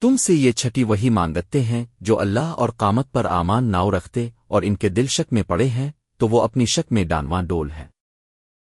تم سے یہ چھٹی وہی مانگتے ہیں جو اللہ اور قامت پر آمان ناؤ رکھتے اور ان کے دل شک میں پڑے ہیں، تو وہ اپنی شک میں ڈانواں ڈول ہیں۔